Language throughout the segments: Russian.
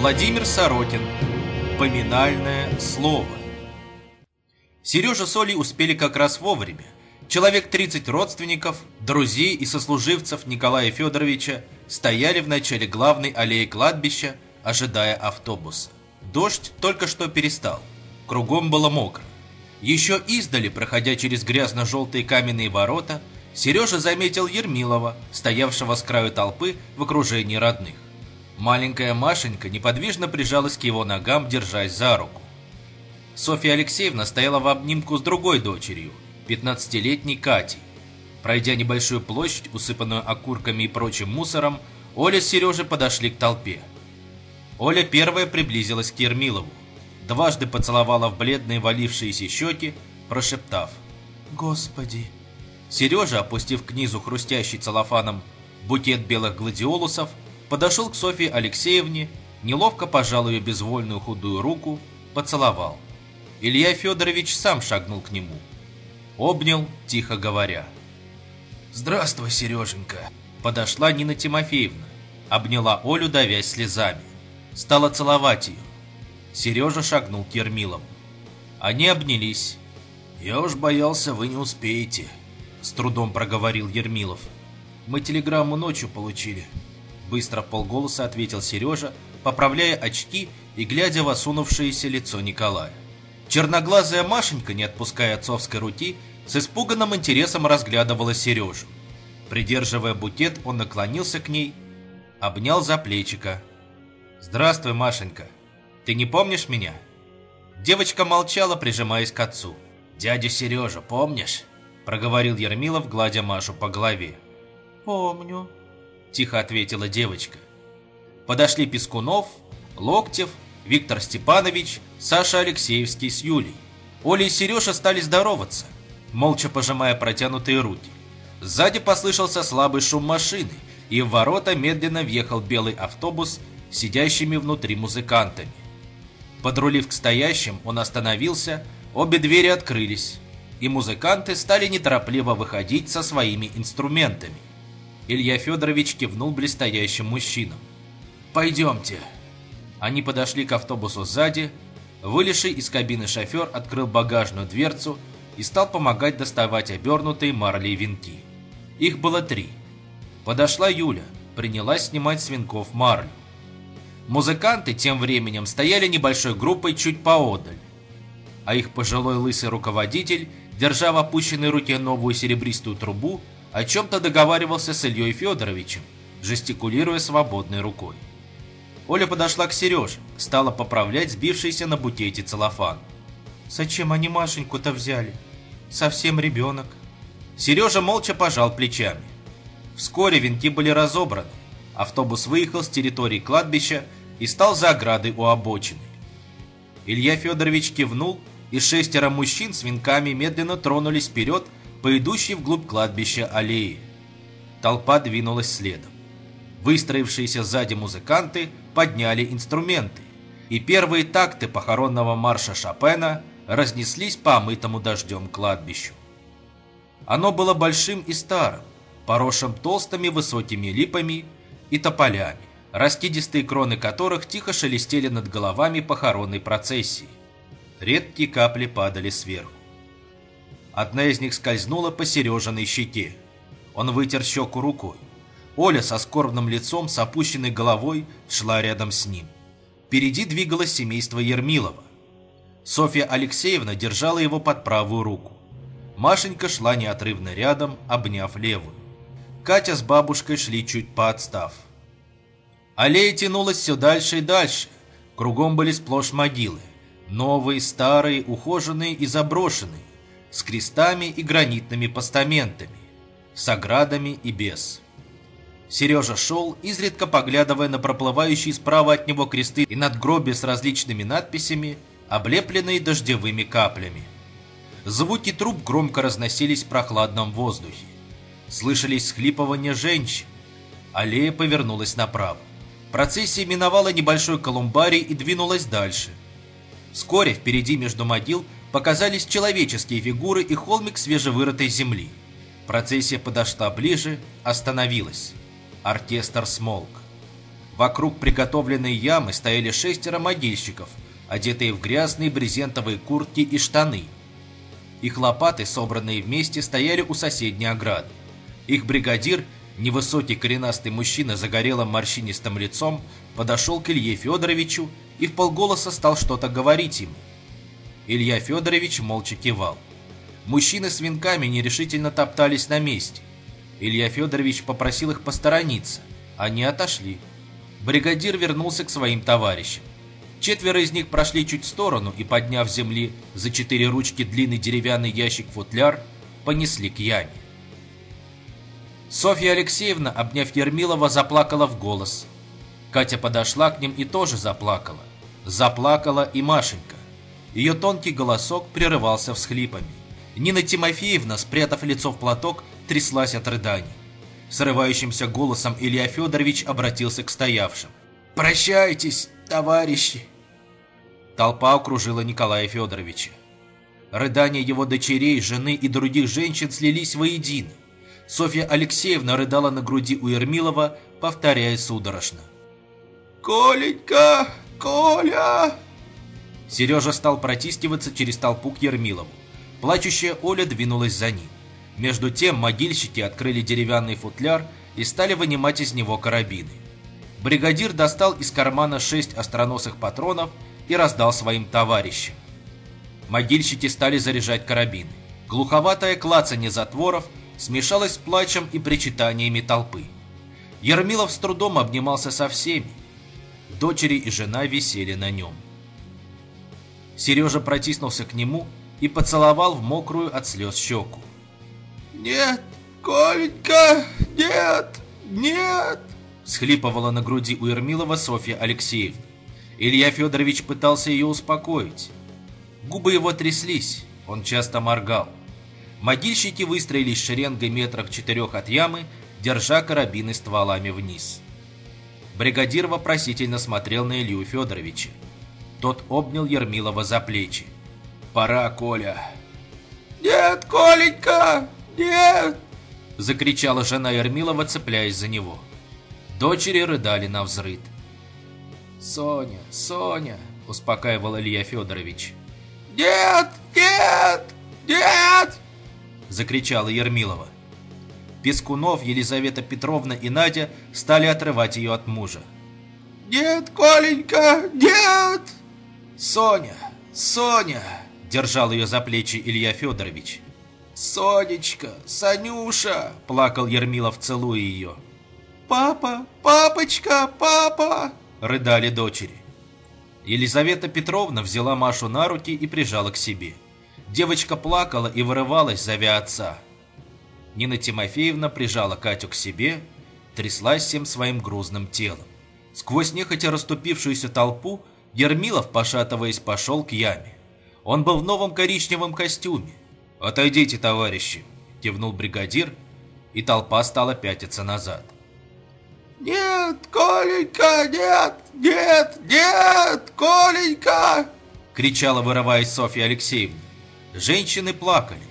Владимир Сорокин. Поминальное слово. Сережа с Олей успели как раз вовремя. Человек 30 родственников, друзей и сослуживцев Николая Федоровича стояли в начале главной аллеи кладбища, ожидая автобуса. Дождь только что перестал. Кругом было мокро. Еще издали, проходя через грязно-желтые каменные ворота, Сережа заметил Ермилова, стоявшего с краю толпы в окружении родных. Маленькая Машенька неподвижно прижалась к его ногам, держась за руку. Софья Алексеевна стояла в обнимку с другой дочерью, 15-летней Катей. Пройдя небольшую площадь, усыпанную окурками и прочим мусором, Оля с Сережей подошли к толпе. Оля первая приблизилась к Ермилову, дважды поцеловала в бледные валившиеся щеки, прошептав «Господи!». Сережа, опустив к низу хрустящий целлофаном букет белых гладиолусов, подошел к Софье Алексеевне, неловко пожал ее безвольную худую руку, поцеловал. Илья Федорович сам шагнул к нему. Обнял, тихо говоря. «Здравствуй, Сереженька!» Подошла Нина Тимофеевна, обняла Олю, давясь слезами. Стала целовать ее. Сережа шагнул к Ермилову. Они обнялись. «Я уж боялся, вы не успеете», — с трудом проговорил Ермилов. «Мы телеграмму ночью получили». Быстро в полголоса ответил Сережа, поправляя очки и глядя в осунувшееся лицо Николая. Черноглазая Машенька, не отпуская отцовской руки, с испуганным интересом разглядывала Сережу. Придерживая букет, он наклонился к ней, обнял за плечика. «Здравствуй, Машенька. Ты не помнишь меня?» Девочка молчала, прижимаясь к отцу. «Дядю Сережу помнишь?» Проговорил Ермилов, гладя Машу по голове. «Помню», – тихо ответила девочка. Подошли Пескунов, Локтев, Виктор Степанович, Саша Алексеевский с Юлей. Оля и Сережа стали здороваться, молча пожимая протянутые руки. Сзади послышался слабый шум машины, и в ворота медленно въехал белый автобус с сидящими внутри музыкантами. Подрулив к стоящим, он остановился, обе двери открылись, и музыканты стали неторопливо выходить со своими инструментами. Илья Федорович кивнул блестящим мужчинам. «Пойдемте». Они подошли к автобусу сзади. Вылезший из кабины шофер открыл багажную дверцу и стал помогать доставать обернутые марлей венки. Их было три. Подошла Юля, принялась снимать с венков марлю. Музыканты тем временем стояли небольшой группой чуть поодаль, а их пожилой лысый руководитель, держа в опущенной руке новую серебристую трубу, о чем-то договаривался с Ильей Федоровичем, жестикулируя свободной рукой. Оля подошла к Сереже, стала поправлять сбившийся на букете целлофан. «Зачем они Машеньку-то взяли? Совсем ребенок». Сережа молча пожал плечами. Вскоре венки были разобраны. Автобус выехал с территории кладбища и стал за оградой у обочины. Илья Федорович кивнул, и шестеро мужчин с венками медленно тронулись вперед по идущей вглубь кладбища аллеи. Толпа двинулась следом. Выстроившиеся сзади музыканты подняли инструменты, и первые такты похоронного марша Шопена разнеслись по омытому дождем кладбищу. Оно было большим и старым, поросшим толстыми высокими липами и тополями, раскидистые кроны которых тихо шелестели над головами похоронной процессии. Редкие капли падали сверху. Одна из них скользнула по Сережиной щеке. Он вытер щеку рукой. Оля со скорбным лицом, с опущенной головой, шла рядом с ним. Впереди двигалось семейство Ермилова. Софья Алексеевна держала его под правую руку. Машенька шла неотрывно рядом, обняв левую. Катя с бабушкой шли чуть поотстав. Аллея тянулась все дальше и дальше. Кругом были сплошь могилы. Новые, старые, ухоженные и заброшенные с крестами и гранитными постаментами, с оградами и без. Сережа шел, изредка поглядывая на проплывающие справа от него кресты и надгробия с различными надписями, облепленные дождевыми каплями. Звуки труб громко разносились в прохладном воздухе. Слышались схлипывания женщин. Аллея повернулась направо. Процессия миновала небольшой колумбарий и двинулась дальше. Вскоре впереди между могил показались человеческие фигуры и холмик свежевырытой земли. Процессия подошла ближе, остановилась. Оркестр смолк. Вокруг приготовленной ямы стояли шестеро могильщиков, одетые в грязные брезентовые куртки и штаны. Их лопаты, собранные вместе, стояли у соседней ограды. Их бригадир, невысокий коренастый мужчина с загорелым морщинистым лицом, подошел к Илье Федоровичу и в полголоса стал что-то говорить ему. Илья Федорович молча кивал. Мужчины с венками нерешительно топтались на месте. Илья Федорович попросил их посторониться. Они отошли. Бригадир вернулся к своим товарищам. Четверо из них прошли чуть в сторону и, подняв с земли за четыре ручки длинный деревянный ящик-футляр, понесли к яме. Софья Алексеевна, обняв Ермилова, заплакала в голос. Катя подошла к ним и тоже заплакала. Заплакала и Машенька. Ее тонкий голосок прерывался всхлипами. Нина Тимофеевна, спрятав лицо в платок, тряслась от рыданий. Срывающимся голосом Илья Федорович обратился к стоявшим. «Прощайтесь, товарищи!» Толпа окружила Николая Федоровича. Рыдания его дочерей, жены и других женщин слились воедино. Софья Алексеевна рыдала на груди у Ермилова, повторяя судорожно. «Коленька! Коля!» Сережа стал протискиваться через толпу к Ермилову. Плачущая Оля двинулась за ним. Между тем могильщики открыли деревянный футляр и стали вынимать из него карабины. Бригадир достал из кармана шесть остроносых патронов и раздал своим товарищам. Могильщики стали заряжать карабины. Глуховатое клацанье затворов смешалось с плачем и причитаниями толпы. Ермилов с трудом обнимался со всеми. Дочери и жена висели на нем. Сережа протиснулся к нему и поцеловал в мокрую от слез щеку. «Нет, Коленька, нет, нет!» Схлипывала на груди у Ермилова Софья Алексеевна. Илья Федорович пытался ее успокоить. Губы его тряслись, он часто моргал. Могильщики выстроились шеренгой метрах четырех от ямы, держа карабины стволами вниз. Бригадир вопросительно смотрел на Илью Федоровича. Тот обнял Ермилова за плечи. «Пора, Коля!» «Нет, Коленька! Нет!» Закричала жена Ермилова, цепляясь за него. Дочери рыдали на взрыд. «Соня, Соня!» – успокаивал Илья Федорович. «Нет! Нет! Нет!» – закричала Ермилова. Пескунов, Елизавета Петровна и Надя стали отрывать ее от мужа. «Нет, Коленька, нет!» «Соня! Соня!» – держал ее за плечи Илья Федорович. «Сонечка! Санюша!» – плакал Ермилов, целуя ее. «Папа! Папочка! Папа!» – рыдали дочери. Елизавета Петровна взяла Машу на руки и прижала к себе. Девочка плакала и вырывалась, зовя отца. Нина Тимофеевна прижала Катю к себе, тряслась всем своим грузным телом. Сквозь нехотя расступившуюся толпу Ермилов, пошатываясь, пошел к яме. Он был в новом коричневом костюме. «Отойдите, товарищи!» – кивнул бригадир, и толпа стала пятиться назад. «Нет, Коленька, нет, нет, нет, Коленька!» – кричала, вырываясь Софья Алексеевна. Женщины плакали.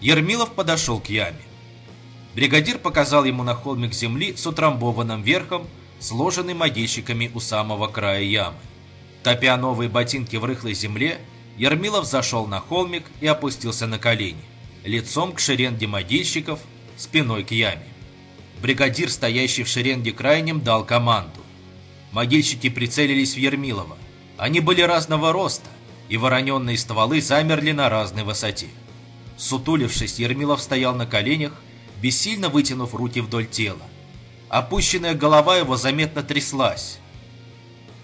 Ермилов подошел к яме. Бригадир показал ему на холмик земли с утрамбованным верхом, сложенный могильщиками у самого края ямы. Топя новые ботинки в рыхлой земле, Ермилов зашел на холмик и опустился на колени, лицом к шеренге могильщиков, спиной к яме. Бригадир, стоящий в шеренге крайним, дал команду. Могильщики прицелились в Ермилова. Они были разного роста, и вороненные стволы замерли на разной высоте. Сутулившись, Ермилов стоял на коленях, бессильно вытянув руки вдоль тела. Опущенная голова его заметно тряслась.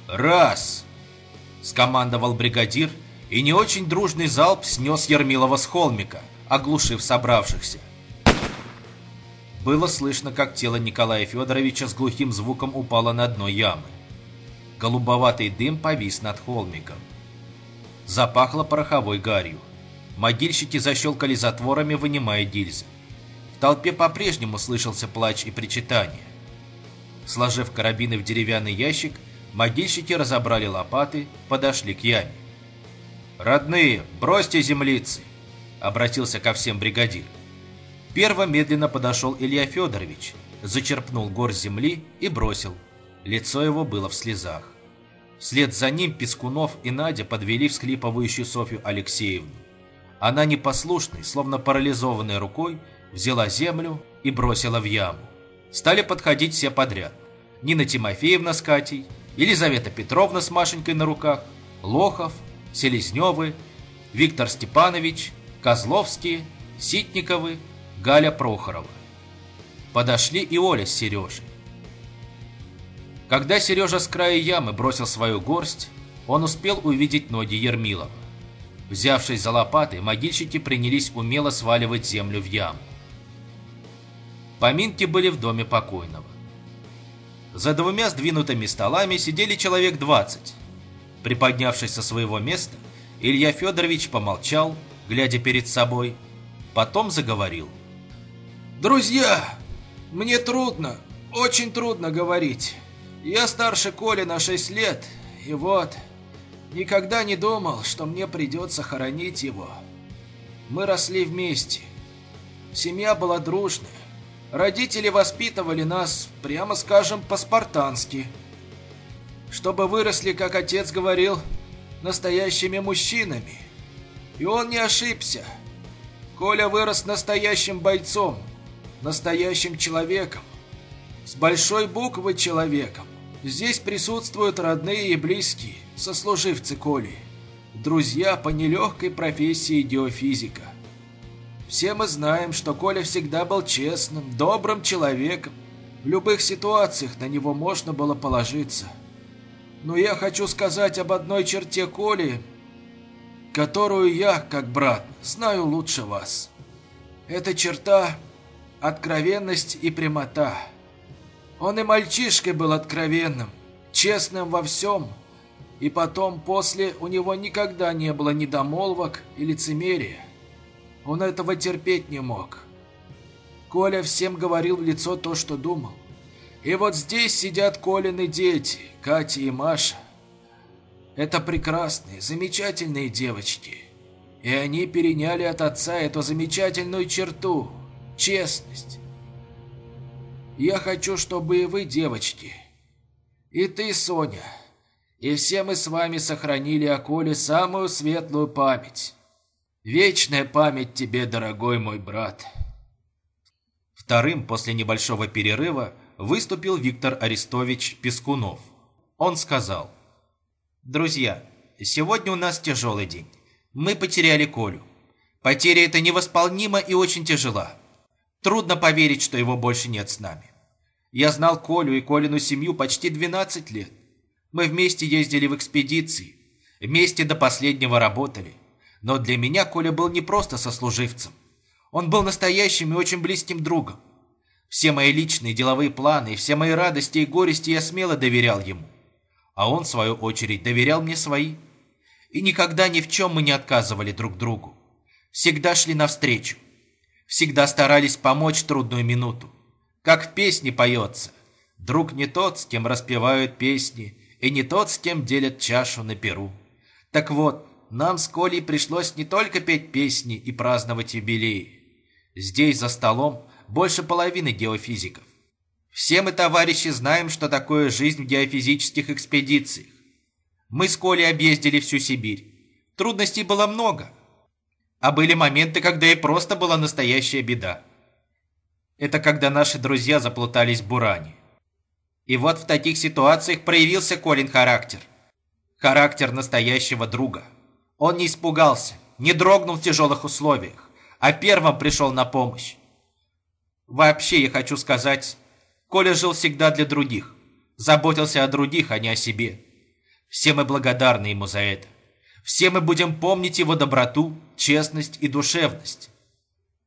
«Раз!» – скомандовал бригадир, и не очень дружный залп снес Ермилова с холмика, оглушив собравшихся. Было слышно, как тело Николая Федоровича с глухим звуком упало на дно ямы. Голубоватый дым повис над холмиком. Запахло пороховой гарью. Могильщики защелкали затворами, вынимая гильзы. В толпе по-прежнему слышался плач и причитание. Сложив карабины в деревянный ящик, могильщики разобрали лопаты, подошли к яме. «Родные, бросьте землицы!» — обратился ко всем бригадир. Первым медленно подошел Илья Федорович, зачерпнул гор земли и бросил, Лицо его было в слезах. Вслед за ним Пескунов и Надя подвели всхлипывающую Софью Алексеевну. Она непослушной, словно парализованной рукой, взяла землю и бросила в яму. Стали подходить все подряд. Нина Тимофеевна с Катей, Елизавета Петровна с Машенькой на руках, Лохов, Селезневы, Виктор Степанович, Козловские, Ситниковы, Галя Прохорова. Подошли и Оля с Сережей. Когда Сережа с края ямы бросил свою горсть, он успел увидеть ноги Ермилова. Взявшись за лопаты, могильщики принялись умело сваливать землю в яму. Поминки были в доме покойного. За двумя сдвинутыми столами сидели человек двадцать. Приподнявшись со своего места, Илья Федорович помолчал, глядя перед собой, потом заговорил. «Друзья, мне трудно, очень трудно говорить. Я старше Коли на шесть лет, и вот, никогда не думал, что мне придется хоронить его. Мы росли вместе. Семья была дружная. Родители воспитывали нас, прямо скажем, по-спартански. Чтобы выросли, как отец говорил, настоящими мужчинами. И он не ошибся. Коля вырос настоящим бойцом, настоящим человеком. С большой буквы человеком. Здесь присутствуют родные и близкие, сослуживцы Коли. Друзья по нелегкой профессии геофизика. Все мы знаем, что Коля всегда был честным, добрым человеком. В любых ситуациях на него можно было положиться. Но я хочу сказать об одной черте Коли, которую я, как брат, знаю лучше вас. Эта черта – откровенность и прямота. Он и мальчишкой был откровенным, честным во всем, и потом, после, у него никогда не было недомолвок и лицемерия. Он этого терпеть не мог. Коля всем говорил в лицо то, что думал. И вот здесь сидят Колины дети, Катя и Маша. Это прекрасные, замечательные девочки. И они переняли от отца эту замечательную черту – честность. Я хочу, чтобы и вы, девочки, и ты, Соня, и все мы с вами сохранили о Коле самую светлую память. Вечная память тебе, дорогой мой брат. Вторым после небольшого перерыва выступил Виктор Арестович Пескунов. Он сказал, «Друзья, сегодня у нас тяжелый день. Мы потеряли Колю. Потеря эта невосполнима и очень тяжела. Трудно поверить, что его больше нет с нами. Я знал Колю и Колину семью почти 12 лет. Мы вместе ездили в экспедиции, вместе до последнего работали. Но для меня Коля был не просто сослуживцем. Он был настоящим и очень близким другом. Все мои личные деловые планы все мои радости и горести я смело доверял ему. А он, в свою очередь, доверял мне свои. И никогда ни в чем мы не отказывали друг другу. Всегда шли навстречу. Всегда старались помочь трудную минуту. Как в песне поется. Друг не тот, с кем распевают песни, и не тот, с кем делят чашу на перу. Так вот, нам с Колей пришлось не только петь песни и праздновать юбилеи. Здесь, за столом, больше половины геофизиков. Все мы, товарищи, знаем, что такое жизнь в геофизических экспедициях. Мы с Колей объездили всю Сибирь. Трудностей было много. А были моменты, когда и просто была настоящая беда. Это когда наши друзья заплутались в буране. И вот в таких ситуациях проявился Колин характер. Характер настоящего друга. Он не испугался, не дрогнул в тяжелых условиях, а первым пришел на помощь. Вообще, я хочу сказать, Коля жил всегда для других, заботился о других, а не о себе. Все мы благодарны ему за это. Все мы будем помнить его доброту, честность и душевность.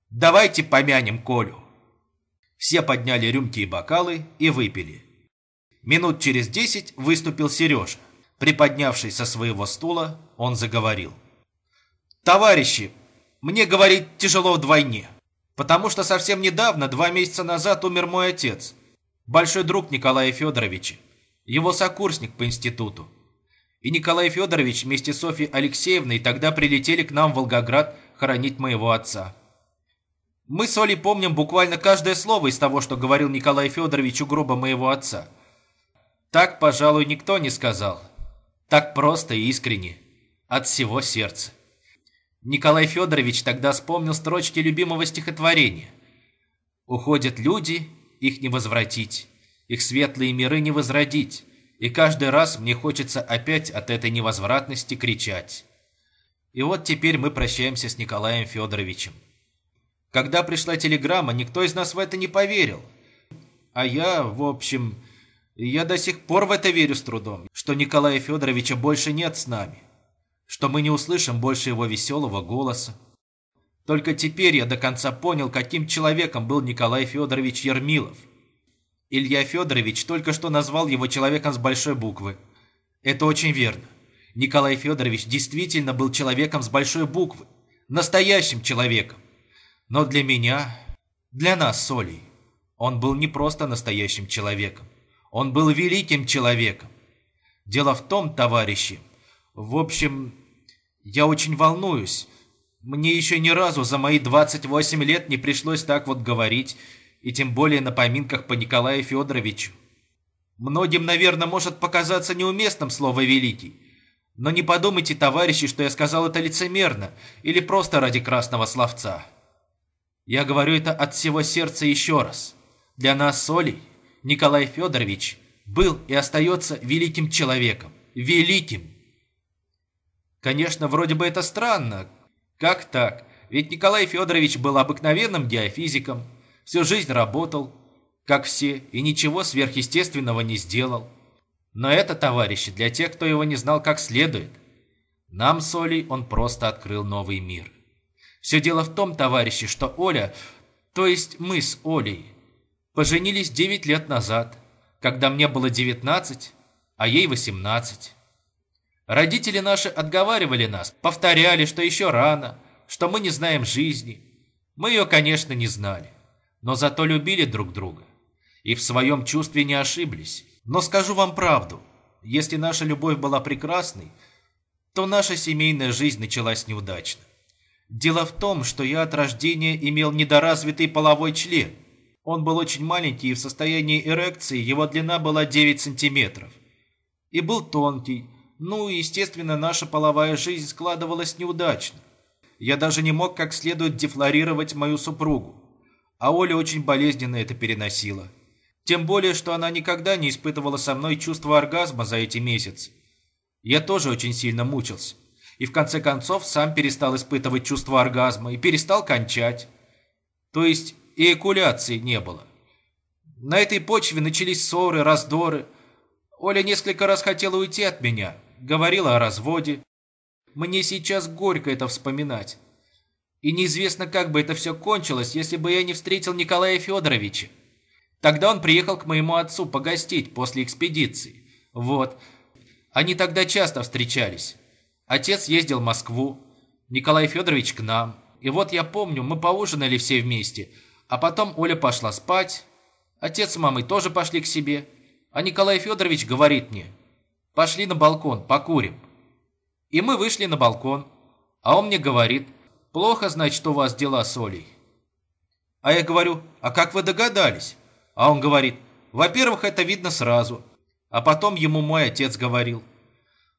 Давайте помянем Колю. Все подняли рюмки и бокалы и выпили. Минут через десять выступил Сережа. Приподнявшись со своего стула, он заговорил. «Товарищи, мне говорить тяжело вдвойне, потому что совсем недавно, два месяца назад, умер мой отец, большой друг Николая Федоровича, его сокурсник по институту. И Николай Федорович вместе с Софьей Алексеевной тогда прилетели к нам в Волгоград хоронить моего отца. Мы с Олей помним буквально каждое слово из того, что говорил Николай Федорович у гроба моего отца – Так, пожалуй, никто не сказал. Так просто и искренне. От всего сердца. Николай Федорович тогда вспомнил строчки любимого стихотворения. «Уходят люди, их не возвратить, их светлые миры не возродить, и каждый раз мне хочется опять от этой невозвратности кричать». И вот теперь мы прощаемся с Николаем Федоровичем. Когда пришла телеграмма, никто из нас в это не поверил. А я, в общем, я до сих пор в это верю с трудом, что Николая Федоровича больше нет с нами, что мы не услышим больше его веселого голоса. Только теперь я до конца понял, каким человеком был Николай Федорович Ермилов. Илья Федорович только что назвал его человеком с большой буквы. Это очень верно. Николай Федорович действительно был человеком с большой буквы, настоящим человеком. Но для меня, для нас с Олей, он был не просто настоящим человеком. Он был великим человеком. Дело в том, товарищи, в общем, я очень волнуюсь. Мне еще ни разу за мои 28 лет не пришлось так вот говорить, и тем более на поминках по Николаю Федоровичу. Многим, наверное, может показаться неуместным слово «великий», но не подумайте, товарищи, что я сказал это лицемерно или просто ради красного словца. Я говорю это от всего сердца еще раз. Для нас с Олей Николай Федорович был и остается великим человеком. Великим! Конечно, вроде бы это странно. Как так? Ведь Николай Федорович был обыкновенным геофизиком, всю жизнь работал, как все, и ничего сверхъестественного не сделал. Но это, товарищи, для тех, кто его не знал как следует. Нам с Олей он просто открыл новый мир. Все дело в том, товарищи, что Оля, то есть мы с Олей, поженились 9 лет назад, когда мне было 19, а ей 18. Родители наши отговаривали нас, повторяли, что еще рано, что мы не знаем жизни. Мы ее, конечно, не знали, но зато любили друг друга и в своем чувстве не ошиблись. Но скажу вам правду, если наша любовь была прекрасной, то наша семейная жизнь началась неудачно. Дело в том, что я от рождения имел недоразвитый половой член. Он был очень маленький, и в состоянии эрекции его длина была 9 сантиметров. И был тонкий. Ну, естественно, наша половая жизнь складывалась неудачно. Я даже не мог как следует дефлорировать мою супругу. А Оля очень болезненно это переносила. Тем более, что она никогда не испытывала со мной чувство оргазма за эти месяцы. Я тоже очень сильно мучился. И в конце концов сам перестал испытывать чувство оргазма и перестал кончать. То есть и экуляции не было. На этой почве начались ссоры, раздоры. Оля несколько раз хотела уйти от меня, говорила о разводе. Мне сейчас горько это вспоминать. И неизвестно, как бы это все кончилось, если бы я не встретил Николая Федоровича. Тогда он приехал к моему отцу погостить после экспедиции. Вот. Они тогда часто встречались. Отец ездил в Москву, Николай Федорович к нам. И вот я помню, мы поужинали все вместе, а потом Оля пошла спать. Отец с мамой тоже пошли к себе. А Николай Федорович говорит мне, пошли на балкон, покурим. И мы вышли на балкон. А он мне говорит, плохо, значит, у вас дела с Олей. А я говорю, а как вы догадались? А он говорит, во-первых, это видно сразу. А потом ему мой отец говорил.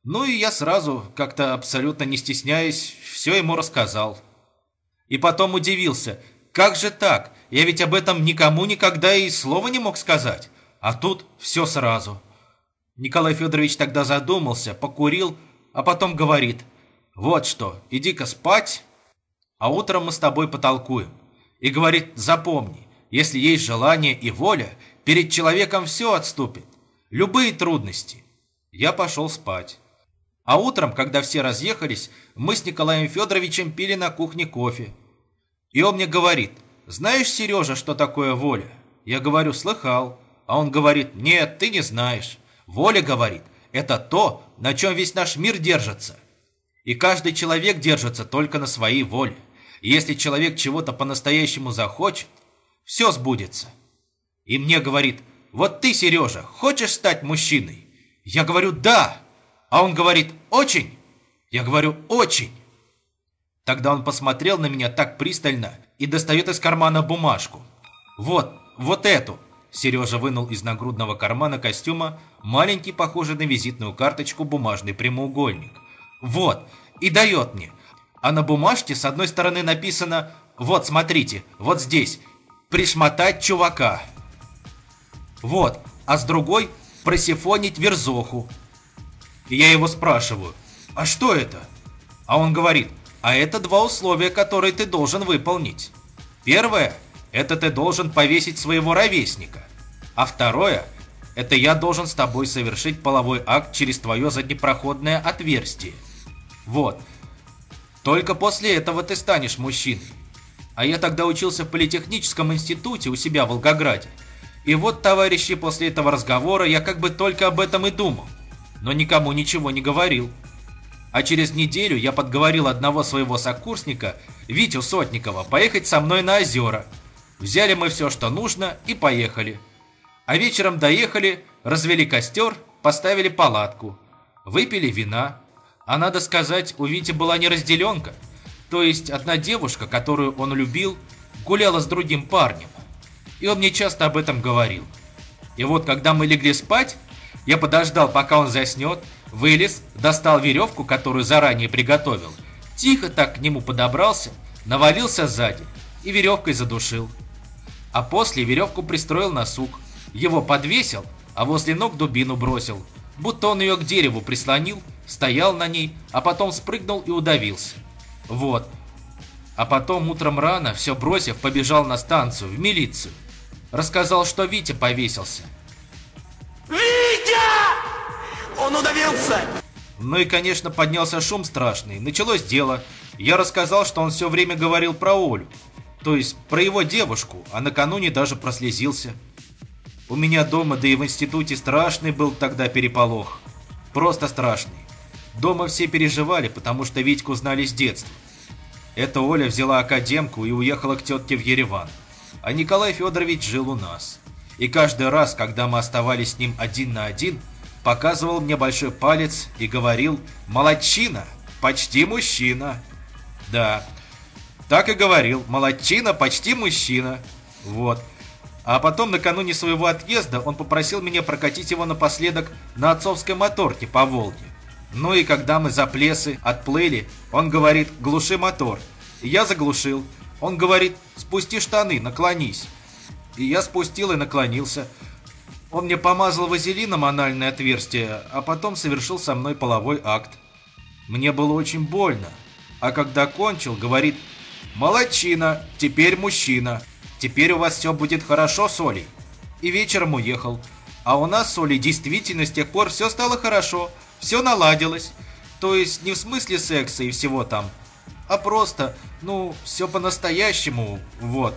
Ну и я сразу, как-то абсолютно не стесняясь, все ему рассказал. И потом удивился, как же так? Я ведь об этом никому никогда и слова не мог сказать. А тут все сразу. Николай Федорович тогда задумался, покурил, а потом говорит, вот что, иди-ка спать, а утром мы с тобой потолкуем. И говорит, запомни, если есть желание и воля, перед человеком все отступит. Любые трудности. Я пошел спать. А утром, когда все разъехались, мы с Николаем Федоровичем пили на кухне кофе. И он мне говорит, знаешь, Сережа, что такое воля? Я говорю, слыхал. А он говорит, нет, ты не знаешь. Воля, говорит, это то, на чем весь наш мир держится. И каждый человек держится только на своей воле. И если человек чего-то по-настоящему захочет, все сбудется. И мне говорит, вот ты, Сережа, хочешь стать мужчиной? Я говорю, да. А он говорит, очень? Я говорю, очень. Тогда он посмотрел на меня так пристально и достает из кармана бумажку. Вот, вот эту. Сережа вынул из нагрудного кармана костюма маленький, похожий на визитную карточку, бумажный прямоугольник. «Вот, и дает мне. А на бумажке с одной стороны написано «Вот, смотрите, вот здесь, пришмотать чувака». Вот, а с другой «Просифонить верзоху». И я его спрашиваю, «А что это?» А он говорит, «А это два условия, которые ты должен выполнить. Первое – это ты должен повесить своего ровесника. А второе – это я должен с тобой совершить половой акт через твое заднепроходное отверстие. Вот. Только после этого ты станешь мужчиной. А я тогда учился в политехническом институте у себя в Волгограде. И вот, товарищи, после этого разговора я как бы только об этом и думал, но никому ничего не говорил. А через неделю я подговорил одного своего сокурсника, Витю Сотникова, поехать со мной на озера. Взяли мы все, что нужно, и поехали. А вечером доехали, развели костер, поставили палатку. Выпили вина. А надо сказать, у Вити была не разделенка. То есть одна девушка, которую он любил, гуляла с другим парнем и он мне часто об этом говорил. И вот, когда мы легли спать, я подождал, пока он заснет, вылез, достал веревку, которую заранее приготовил, тихо так к нему подобрался, навалился сзади и веревкой задушил. А после веревку пристроил на сук, его подвесил, а возле ног дубину бросил, будто он ее к дереву прислонил, стоял на ней, а потом спрыгнул и удавился. Вот. А потом утром рано, все бросив, побежал на станцию, в милицию. Рассказал, что Витя повесился. Витя! Он удавился! Ну и, конечно, поднялся шум страшный. Началось дело. Я рассказал, что он все время говорил про Олю. То есть про его девушку, а накануне даже прослезился. У меня дома, да и в институте страшный был тогда переполох. Просто страшный. Дома все переживали, потому что Витьку знали с детства. Эта Оля взяла академку и уехала к тетке в Ереван а Николай Федорович жил у нас. И каждый раз, когда мы оставались с ним один на один, показывал мне большой палец и говорил «Молодчина! Почти мужчина!» Да, так и говорил «Молодчина! Почти мужчина!» Вот. А потом, накануне своего отъезда, он попросил меня прокатить его напоследок на отцовской моторке по Волге. Ну и когда мы за плесы отплыли, он говорит «Глуши мотор». И я заглушил. Он говорит, спусти штаны, наклонись. И я спустил и наклонился. Он мне помазал вазелином анальное отверстие, а потом совершил со мной половой акт. Мне было очень больно. А когда кончил, говорит, «Молодчина, теперь мужчина. Теперь у вас все будет хорошо с Олей». И вечером уехал. А у нас с Олей действительно с тех пор все стало хорошо, все наладилось. То есть не в смысле секса и всего там, а просто, ну, все по-настоящему, вот.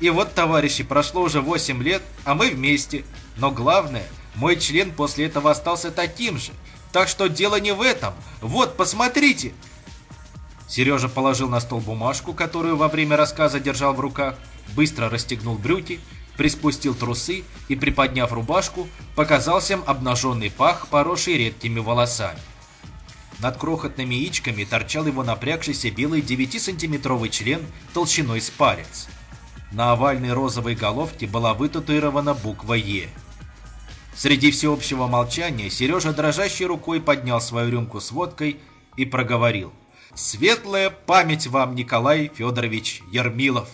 И вот, товарищи, прошло уже 8 лет, а мы вместе. Но главное, мой член после этого остался таким же. Так что дело не в этом. Вот, посмотрите. Сережа положил на стол бумажку, которую во время рассказа держал в руках, быстро расстегнул брюки, приспустил трусы и, приподняв рубашку, показал всем обнаженный пах, поросший редкими волосами. Над крохотными яичками торчал его напрягшийся белый 9-сантиметровый член толщиной с палец. На овальной розовой головке была вытатуирована буква «Е». Среди всеобщего молчания Сережа дрожащей рукой поднял свою рюмку с водкой и проговорил «Светлая память вам, Николай Федорович Ермилов!»